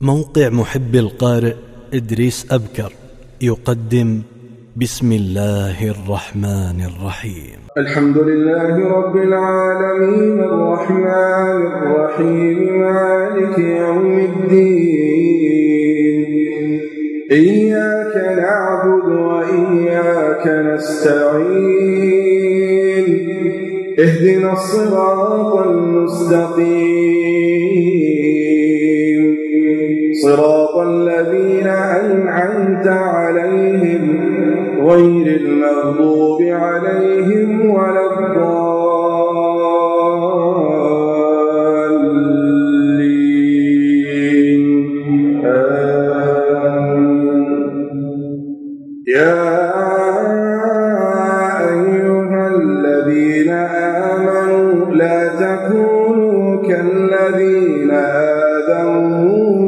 موقع محب القارئ إدريس أبكر يقدم بسم الله الرحمن الرحيم. الحمد لله رب العالمين الرحمن الرحيم مالك يوم الدين. إياك نعبد وإياك نستعين. اهدنا الصراط المستقيم. صراط الذين أنعمت عليهم غير المغضوب عليهم ولا الضالين. آمين. يا أيها الذين آمنوا لا تكونوا كالذين آذوا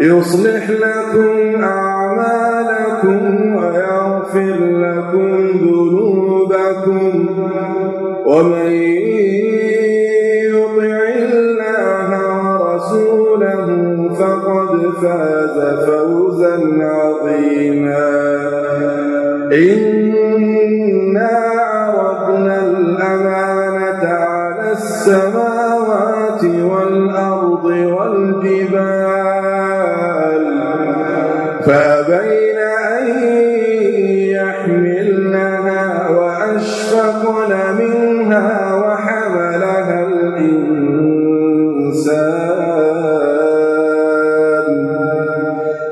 يصلح لكم أعمالكم ويغفر لكم ذنوبكم ومن يطع الله ورسوله فقد فاز فوزا عظيما. إنا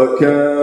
وكان